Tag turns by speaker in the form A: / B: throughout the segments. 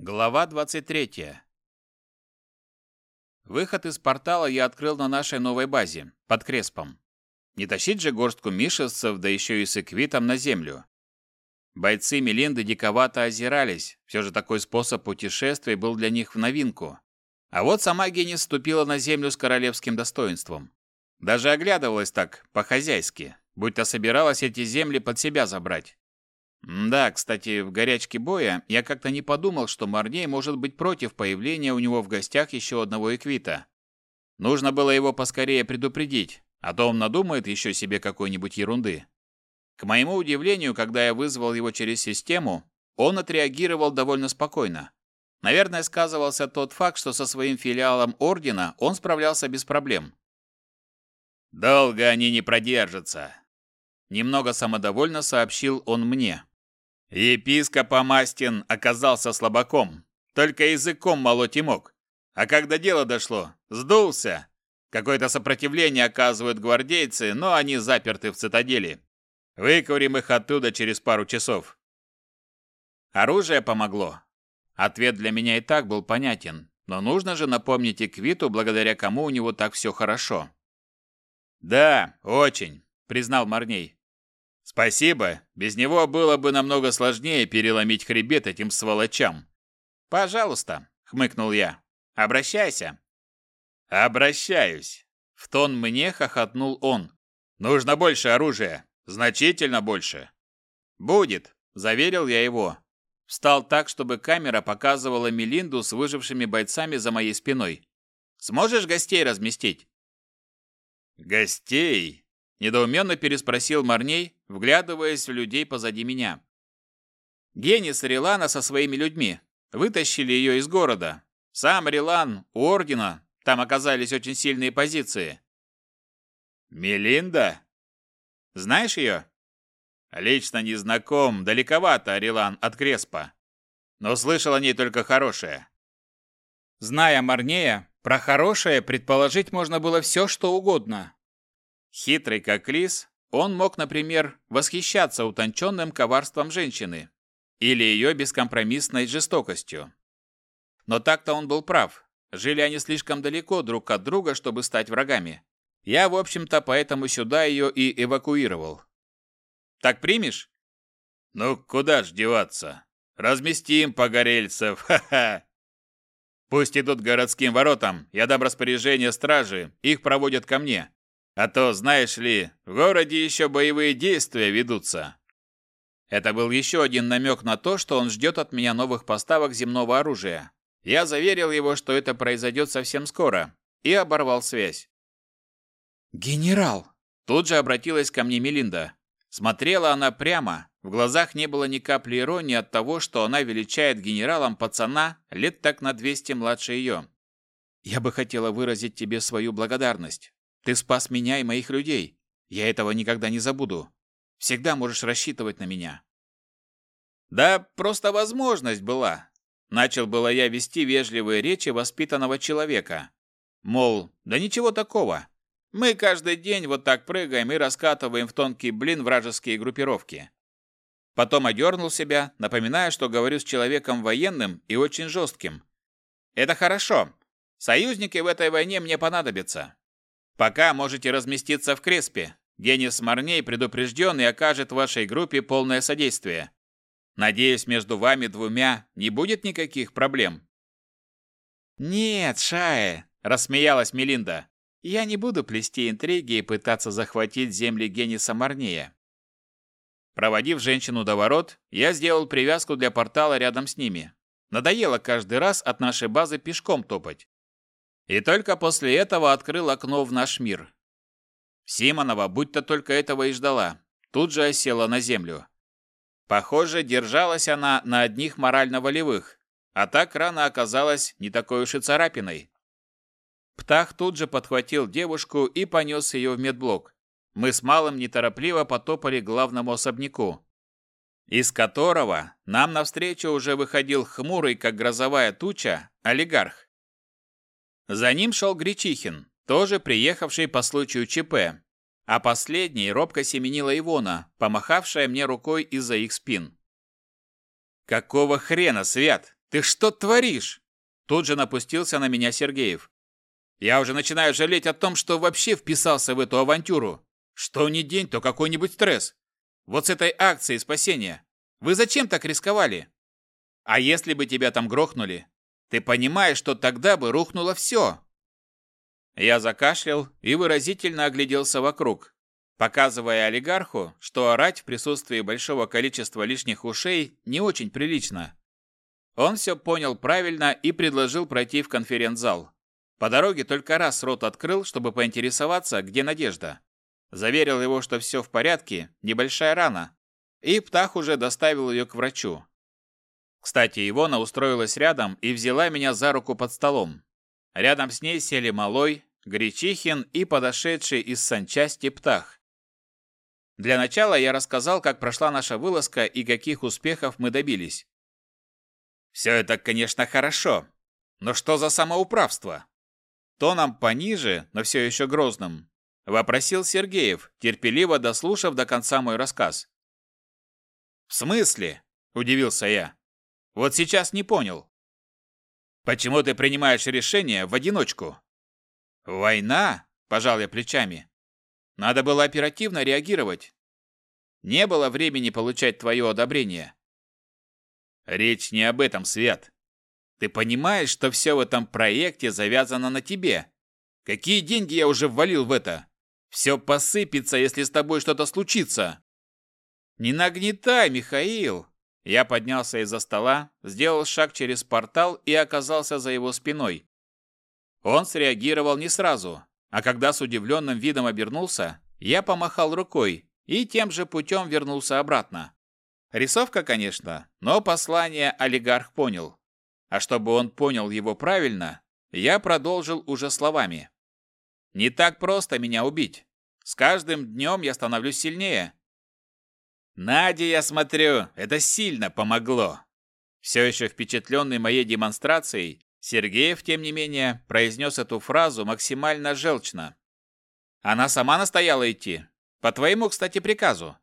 A: Глава 23. Выход из портала я открыл на нашей новой базе, под Креспом. Не тащить же горстку мишевцев, да еще и с эквитом на землю. Бойцы Мелинды диковато озирались, все же такой способ путешествия был для них в новинку. А вот сама Генис ступила на землю с королевским достоинством. Даже оглядывалась так, по-хозяйски, будто собиралась эти земли под себя забрать. Да, кстати, в горячке боя я как-то не подумал, что Марней может быть против появления у него в гостях еще одного эквита. Нужно было его поскорее предупредить, а то он надумает еще себе какой-нибудь ерунды. К моему удивлению, когда я вызвал его через систему, он отреагировал довольно спокойно. Наверное, сказывался тот факт, что со своим филиалом Ордена он справлялся без проблем. «Долго они не продержатся», – немного самодовольно сообщил он мне. Епископ Амастин оказался слабаком, только языком молоть и мог. А когда дело дошло, сдулся. Какое-то сопротивление оказывают гвардейцы, но они заперты в цитадели. Выкурим их оттуда через пару часов. Оружие помогло. Ответ для меня и так был понятен, но нужно же напомнить Эквиту, благодаря кому у него так все хорошо. «Да, очень», — признал Марней. Спасибо. Без него было бы намного сложнее переломить хребет этим сволочам. Пожалуйста, хмыкнул я. Обращайся. Обращаюсь. В тон мне хохотнул он. Нужно больше оружия, значительно больше. Будет, заверил я его. Встал так, чтобы камера показывала Мелинду с выжившими бойцами за моей спиной. Сможешь гостей разместить? Гостей? Недоуменно переспросил Марней, вглядываясь в людей позади меня. Генис Рилана со своими людьми вытащили ее из города. Сам Рилан у Ордена, там оказались очень сильные позиции. Мелинда? Знаешь ее? Лично не знаком, далековато Рилан от Креспа. Но слышал о ней только хорошее. Зная Марнея, про хорошее предположить можно было все, что угодно. Хитрый как лис, он мог, например, восхищаться утонченным коварством женщины или ее бескомпромиссной жестокостью. Но так-то он был прав. Жили они слишком далеко друг от друга, чтобы стать врагами. Я, в общем-то, поэтому сюда ее и эвакуировал. Так примешь? Ну, куда ж деваться? Разместим погорельцев, ха-ха! Пусть идут городским воротам, я дам распоряжение стражи, их проводят ко мне. А то, знаешь ли, в городе еще боевые действия ведутся. Это был еще один намек на то, что он ждет от меня новых поставок земного оружия. Я заверил его, что это произойдет совсем скоро, и оборвал связь. «Генерал!» Тут же обратилась ко мне Мелинда. Смотрела она прямо, в глазах не было ни капли иронии от того, что она величает генералом пацана лет так на 200 младше ее. «Я бы хотела выразить тебе свою благодарность. Ты спас меня и моих людей. Я этого никогда не забуду. Всегда можешь рассчитывать на меня. Да, просто возможность была. Начал было я вести вежливые речи воспитанного человека. Мол, да ничего такого. Мы каждый день вот так прыгаем и раскатываем в тонкий блин вражеские группировки. Потом одернул себя, напоминая, что говорю с человеком военным и очень жестким. Это хорошо. Союзники в этой войне мне понадобятся. Пока можете разместиться в Креспе. Генис Марней предупрежден и окажет вашей группе полное содействие. Надеюсь, между вами двумя не будет никаких проблем. Нет, Шае, рассмеялась Мелинда. Я не буду плести интриги и пытаться захватить земли Гениса Марнея. Проводив женщину до ворот, я сделал привязку для портала рядом с ними. Надоело каждый раз от нашей базы пешком топать. И только после этого открыл окно в наш мир. Симонова, будто только этого и ждала, тут же осела на землю. Похоже, держалась она на одних морально-волевых, а так рано оказалась не такой уж и царапиной. Птах тут же подхватил девушку и понес ее в медблок. Мы с Малым неторопливо потопали к главному особняку, из которого нам навстречу уже выходил хмурый, как грозовая туча, олигарх. За ним шел Гречихин, тоже приехавший по случаю ЧП, а последний робко семенила Ивона, помахавшая мне рукой из-за их спин. «Какого хрена, Свят? Ты что творишь?» Тут же напустился на меня Сергеев. «Я уже начинаю жалеть о том, что вообще вписался в эту авантюру. Что ни день, то какой-нибудь стресс. Вот с этой акцией спасения. Вы зачем так рисковали? А если бы тебя там грохнули? Ты понимаешь, что тогда бы рухнуло все?» Я закашлял и выразительно огляделся вокруг, показывая олигарху, что орать в присутствии большого количества лишних ушей не очень прилично. Он все понял правильно и предложил пройти в конференц-зал. По дороге только раз рот открыл, чтобы поинтересоваться, где Надежда. Заверил его, что все в порядке, небольшая рана. И Птах уже доставил ее к врачу. Кстати, Ивона устроилась рядом и взяла меня за руку под столом. Рядом с ней сели Малой, Гречихин и подошедший из санчасти Птах. Для начала я рассказал, как прошла наша вылазка и каких успехов мы добились. Все это, конечно, хорошо. Но что за самоуправство? Тоном пониже, но все еще грозным, вопросил Сергеев, терпеливо дослушав до конца мой рассказ. «В смысле?» – удивился я. «Вот сейчас не понял. Почему ты принимаешь решение в одиночку?» «Война?» – пожал я плечами. «Надо было оперативно реагировать. Не было времени получать твое одобрение. Речь не об этом, Свет. Ты понимаешь, что все в этом проекте завязано на тебе? Какие деньги я уже ввалил в это? Все посыпется, если с тобой что-то случится. Не нагнетай, Михаил. Я поднялся из-за стола, сделал шаг через портал и оказался за его спиной. Он среагировал не сразу, а когда с удивленным видом обернулся, я помахал рукой и тем же путем вернулся обратно. Рисовка, конечно, но послание олигарх понял. А чтобы он понял его правильно, я продолжил уже словами. «Не так просто меня убить. С каждым днем я становлюсь сильнее». «Наде, я смотрю, это сильно помогло». Все еще впечатленный моей демонстрацией, Сергеев, тем не менее, произнес эту фразу максимально желчно. «Она сама настояла идти. По твоему, кстати, приказу.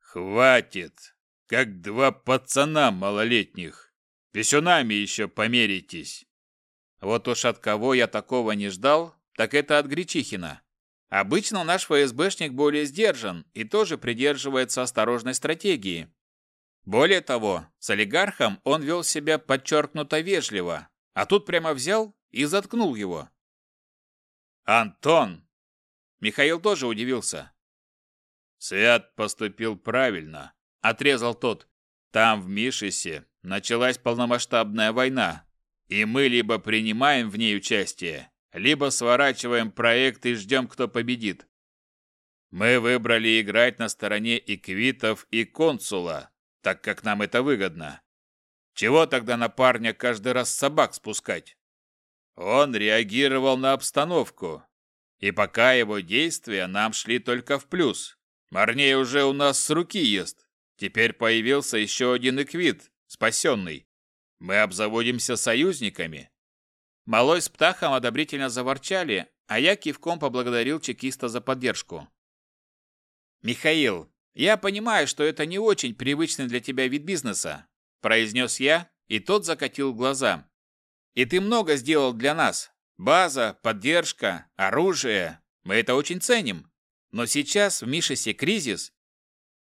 A: «Хватит! Как два пацана малолетних! Писюнами еще померитесь!» Вот уж от кого я такого не ждал, так это от Гречихина. Обычно наш ФСБшник более сдержан и тоже придерживается осторожной стратегии. Более того, с олигархом он вел себя подчеркнуто вежливо, а тут прямо взял и заткнул его. «Антон!» Михаил тоже удивился. Свят поступил правильно, отрезал тот. Там, в Мишисе, началась полномасштабная война, и мы либо принимаем в ней участие, либо сворачиваем проект и ждем, кто победит. Мы выбрали играть на стороне Иквитов и консула, так как нам это выгодно. Чего тогда на парня каждый раз собак спускать? Он реагировал на обстановку, и пока его действия нам шли только в плюс. Марней уже у нас с руки ест. Теперь появился еще один эквит, спасенный. Мы обзаводимся союзниками. Малой с Птахом одобрительно заворчали, а я кивком поблагодарил чекиста за поддержку. «Михаил, я понимаю, что это не очень привычный для тебя вид бизнеса», произнес я, и тот закатил глаза. «И ты много сделал для нас. База, поддержка, оружие. Мы это очень ценим. Но сейчас в Мишесе кризис.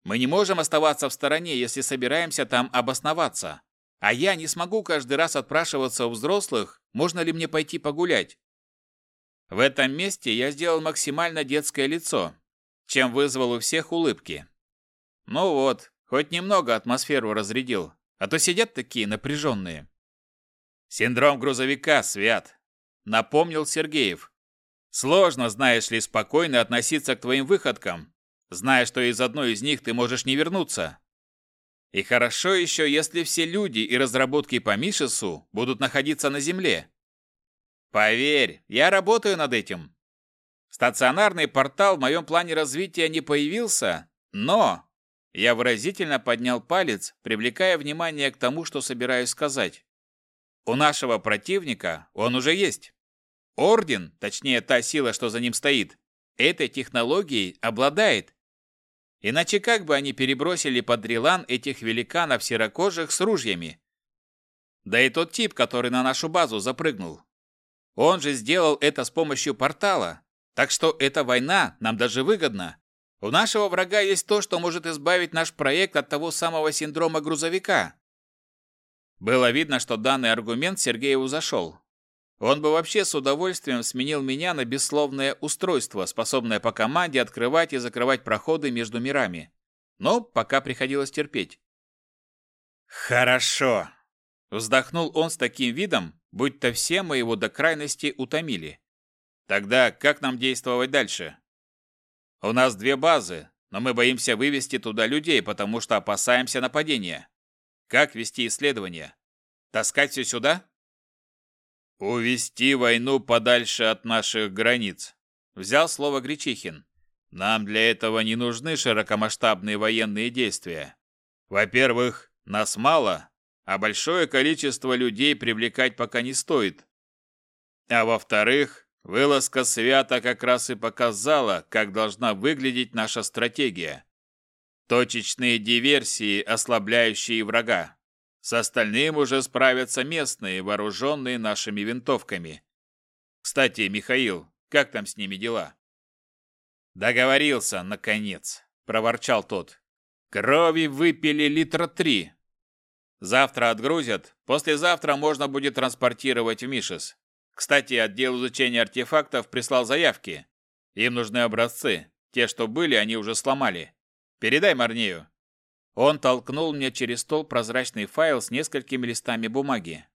A: Мы не можем оставаться в стороне, если собираемся там обосноваться. А я не смогу каждый раз отпрашиваться у взрослых, можно ли мне пойти погулять. В этом месте я сделал максимально детское лицо, чем вызвал у всех улыбки. Ну вот, хоть немного атмосферу разрядил, а то сидят такие напряженные. Синдром грузовика, Свят, напомнил Сергеев. Сложно, знаешь ли, спокойно относиться к твоим выходкам, зная, что из одной из них ты можешь не вернуться. И хорошо еще, если все люди и разработки по Мишесу будут находиться на Земле. Поверь, я работаю над этим. Стационарный портал в моем плане развития не появился, но... Я выразительно поднял палец, привлекая внимание к тому, что собираюсь сказать. У нашего противника он уже есть. Орден, точнее та сила, что за ним стоит, этой технологией обладает. Иначе как бы они перебросили под Рилан этих великанов серокожих с ружьями? Да и тот тип, который на нашу базу запрыгнул. Он же сделал это с помощью портала. Так что эта война нам даже выгодна. У нашего врага есть то, что может избавить наш проект от того самого синдрома грузовика. Было видно, что данный аргумент Сергееву зашел. Он бы вообще с удовольствием сменил меня на бессловное устройство, способное по команде открывать и закрывать проходы между мирами. Но пока приходилось терпеть. «Хорошо!» Вздохнул он с таким видом, будто все мы его до крайности утомили. «Тогда как нам действовать дальше?» «У нас две базы, но мы боимся вывести туда людей, потому что опасаемся нападения. Как вести исследования? Таскать все сюда?» «Увести войну подальше от наших границ», — взял слово Гречихин. «Нам для этого не нужны широкомасштабные военные действия. Во-первых, нас мало, а большое количество людей привлекать пока не стоит. А во-вторых, вылазка свята как раз и показала, как должна выглядеть наша стратегия. Точечные диверсии, ослабляющие врага. С остальным уже справятся местные, вооруженные нашими винтовками. Кстати, Михаил, как там с ними дела? Договорился, наконец, проворчал тот. Крови выпили литра три. Завтра отгрузят, послезавтра можно будет транспортировать в Мишес. Кстати, отдел изучения артефактов прислал заявки. Им нужны образцы. Те, что были, они уже сломали. Передай Марнею. Он толкнул мне через стол прозрачный файл с несколькими листами бумаги.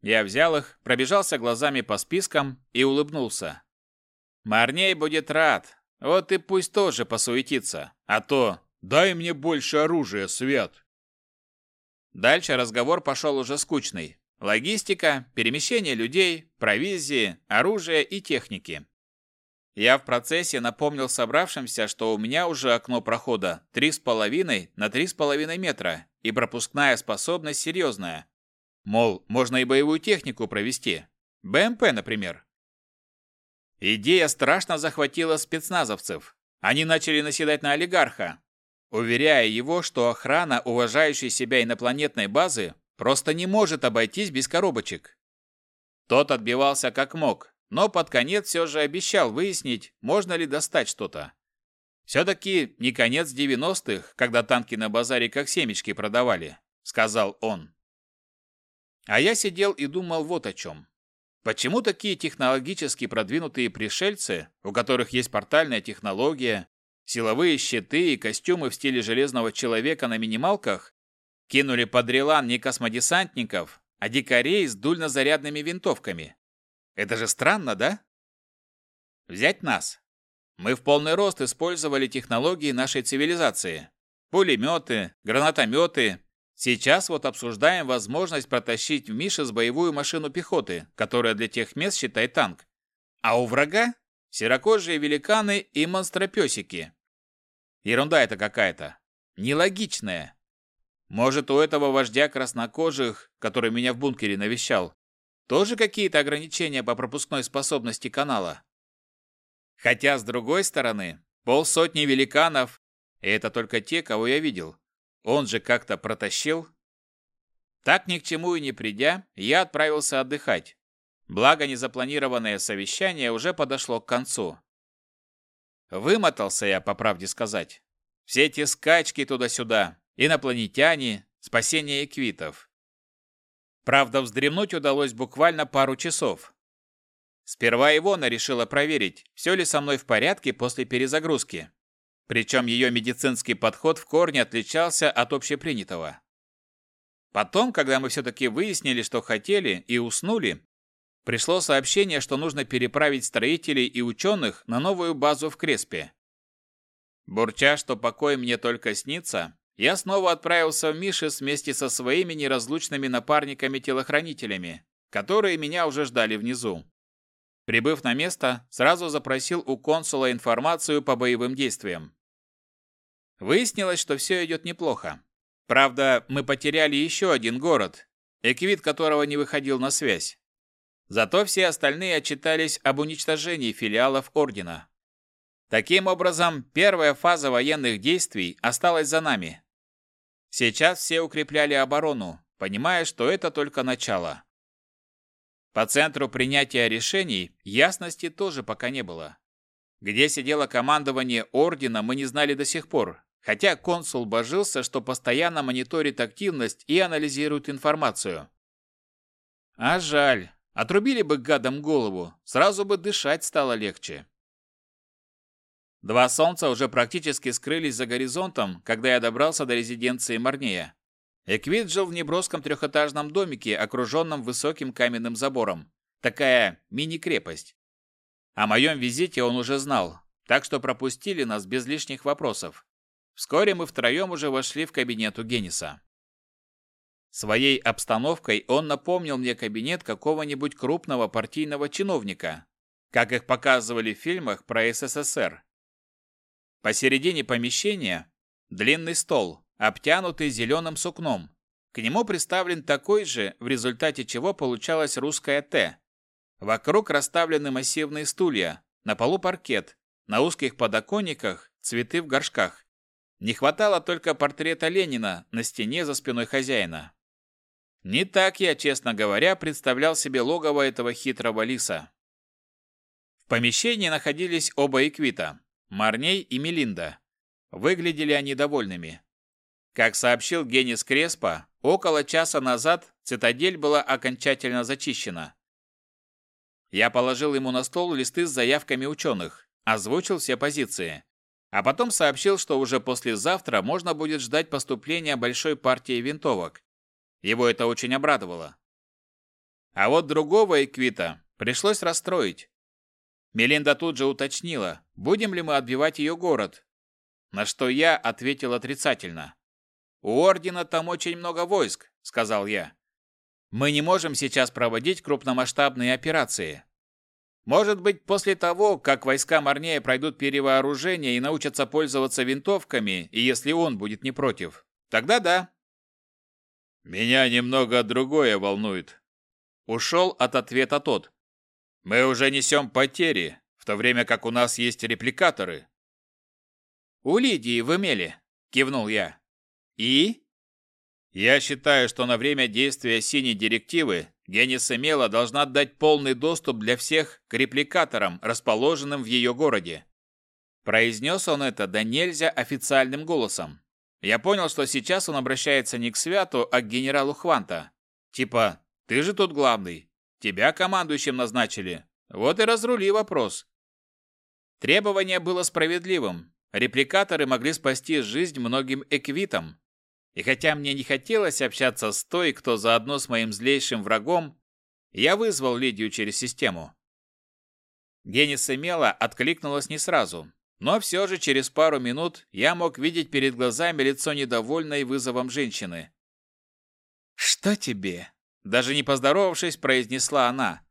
A: Я взял их, пробежался глазами по спискам и улыбнулся. Марней будет рад. Вот и пусть тоже посуетится. А то дай мне больше оружия, Свят. Дальше разговор пошел уже скучный. Логистика, перемещение людей, провизии, оружия и техники. Я в процессе напомнил собравшимся, что у меня уже окно прохода 3,5 на 3,5 метра и пропускная способность серьезная. Мол, можно и боевую технику провести. БМП, например. Идея страшно захватила спецназовцев. Они начали наседать на олигарха, уверяя его, что охрана уважающей себя инопланетной базы просто не может обойтись без коробочек. Тот отбивался как мог, но под конец все же обещал выяснить, можно ли достать что-то. «Все-таки не конец 90-х, когда танки на базаре как семечки продавали», — сказал он. А я сидел и думал вот о чем. Почему такие технологически продвинутые пришельцы, у которых есть портальная технология, силовые щиты и костюмы в стиле Железного Человека на минималках, кинули под релан не космодесантников, а дикарей с дульнозарядными винтовками? Это же странно, да? Взять нас. Мы в полный рост использовали технологии нашей цивилизации. Пулеметы, гранатометы. Сейчас вот обсуждаем возможность протащить в Мишес боевую машину пехоты, которая для тех мест считай танк. А у врага серокожие великаны и монстропесики. Ерунда это какая-то. Нелогичная. Может, у этого вождя краснокожих, который меня в бункере навещал, тоже какие-то ограничения по пропускной способности канала? Хотя, с другой стороны, полсотни великанов, и это только те, кого я видел, он же как-то протащил. Так ни к чему и не придя, я отправился отдыхать. Благо, незапланированное совещание уже подошло к концу. Вымотался я, по правде сказать. Все эти скачки туда-сюда, инопланетяне, спасение эквитов. Правда, вздремнуть удалось буквально пару часов. Сперва Ивона решила проверить, все ли со мной в порядке после перезагрузки. Причем ее медицинский подход в корне отличался от общепринятого. Потом, когда мы все-таки выяснили, что хотели, и уснули, пришло сообщение, что нужно переправить строителей и ученых на новую базу в Креспе. Бурча, что покой мне только снится, я снова отправился в Мишес вместе со своими неразлучными напарниками-телохранителями, которые меня уже ждали внизу. Прибыв на место, сразу запросил у консула информацию по боевым действиям. Выяснилось, что все идет неплохо. Правда, мы потеряли еще один город, эквит которого не выходил на связь. Зато все остальные отчитались об уничтожении филиалов Ордена. Таким образом, первая фаза военных действий осталась за нами. Сейчас все укрепляли оборону, понимая, что это только начало. По центру принятия решений ясности тоже пока не было. Где сидело командование ордена, мы не знали до сих пор, хотя консул божился, что постоянно мониторит активность и анализирует информацию. А жаль, отрубили бы гадам голову, сразу бы дышать стало легче. Два солнца уже практически скрылись за горизонтом, когда я добрался до резиденции Марнея. Эквит жил в неброском трехэтажном домике, окруженном высоким каменным забором. Такая мини-крепость. О моем визите он уже знал, так что пропустили нас без лишних вопросов. Вскоре мы втроем уже вошли в кабинет у Гениса. Своей обстановкой он напомнил мне кабинет какого-нибудь крупного партийного чиновника, как их показывали в фильмах про СССР. Посередине помещения длинный стол, обтянутый зеленым сукном. К нему приставлен такой же, в результате чего получалась русская «Т». Вокруг расставлены массивные стулья, на полу паркет, на узких подоконниках цветы в горшках. Не хватало только портрета Ленина на стене за спиной хозяина. Не так я, честно говоря, представлял себе логово этого хитрого лиса. В помещении находились оба Эквита – Марней и Мелинда. Выглядели они довольными. Как сообщил Генис Креспо, около часа назад цитадель была окончательно зачищена. Я положил ему на стол листы с заявками ученых, озвучил все позиции. А потом сообщил, что уже послезавтра можно будет ждать поступления большой партии винтовок. Его это очень обрадовало. А вот другого Эквита пришлось расстроить. Мелинда тут же уточнила, будем ли мы отбивать ее город. На что я ответил отрицательно. «У Ордена там очень много войск», — сказал я. «Мы не можем сейчас проводить крупномасштабные операции. Может быть, после того, как войска Марнея пройдут перевооружение и научатся пользоваться винтовками, и если он будет не против, тогда да». «Меня немного другое волнует». Ушел от ответа тот. «Мы уже несем потери, в то время как у нас есть репликаторы». «У Лидии в Эмеле», — кивнул я. И? Я считаю, что на время действия синей директивы Генис Эмела должна дать полный доступ для всех к репликаторам, расположенным в ее городе. Произнес он это да нельзя официальным голосом. Я понял, что сейчас он обращается не к Святу, а к генералу Хванта. Типа, ты же тут главный. Тебя командующим назначили. Вот и разрули вопрос. Требование было справедливым. Репликаторы могли спасти жизнь многим эквитам. И хотя мне не хотелось общаться с той, кто заодно с моим злейшим врагом, я вызвал Лидию через систему. Генис Эмела откликнулась не сразу, но все же через пару минут я мог видеть перед глазами лицо недовольной вызовом женщины. «Что тебе?» Даже не поздоровавшись, произнесла она.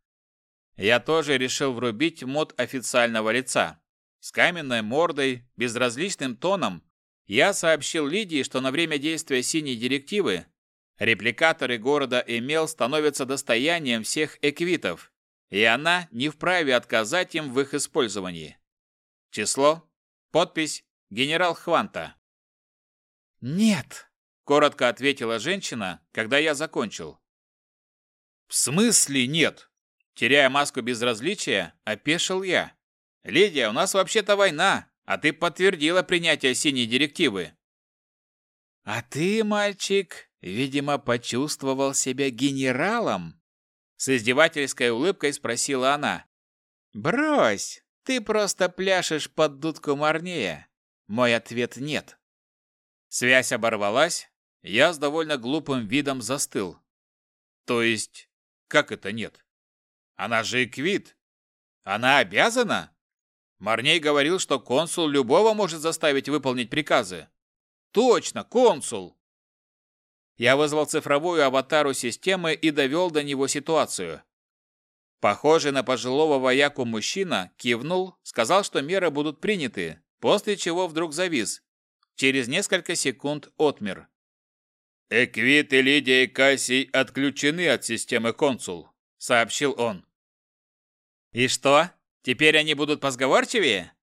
A: Я тоже решил врубить мод официального лица. С каменной мордой, безразличным тоном я сообщил Лидии, что на время действия синей директивы репликаторы города Эмел становятся достоянием всех эквитов, и она не вправе отказать им в их использовании. Число, подпись генерал Хванта. «Нет», — коротко ответила женщина, когда я закончил. «В смысле нет?» Теряя маску безразличия, опешил я. «Лидия, у нас вообще-то война, а ты подтвердила принятие синей директивы. А ты, мальчик, видимо, почувствовал себя генералом? С издевательской улыбкой спросила она. Брось, ты просто пляшешь под дудку Марнея. Мой ответ нет. Связь оборвалась, я с довольно глупым видом застыл. То есть, как это нет? Она же эквит. Она обязана? Марней говорил, что консул любого может заставить выполнить приказы. Точно, консул! Я вызвал цифровую аватару системы и довел до него ситуацию. Похожий на пожилого вояку мужчина кивнул, сказал, что меры будут приняты, после чего вдруг завис. Через несколько секунд отмер. «Эквит и Лидия Кассий отключены от системы консул», — сообщил он. «И что?» Теперь они будут позговорчивее?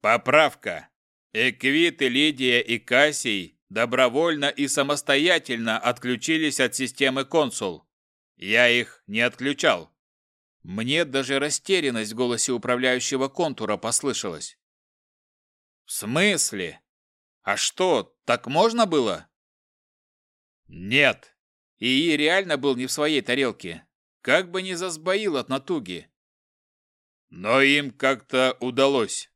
A: Поправка. Эквит и Лидия и Кассий добровольно и самостоятельно отключились от системы консул. Я их не отключал. Мне даже растерянность в голосе управляющего контура послышалась. В смысле? А что, так можно было? Нет. ИИ реально был не в своей тарелке. Как бы ни засбоил от натуги. Но им как-то удалось.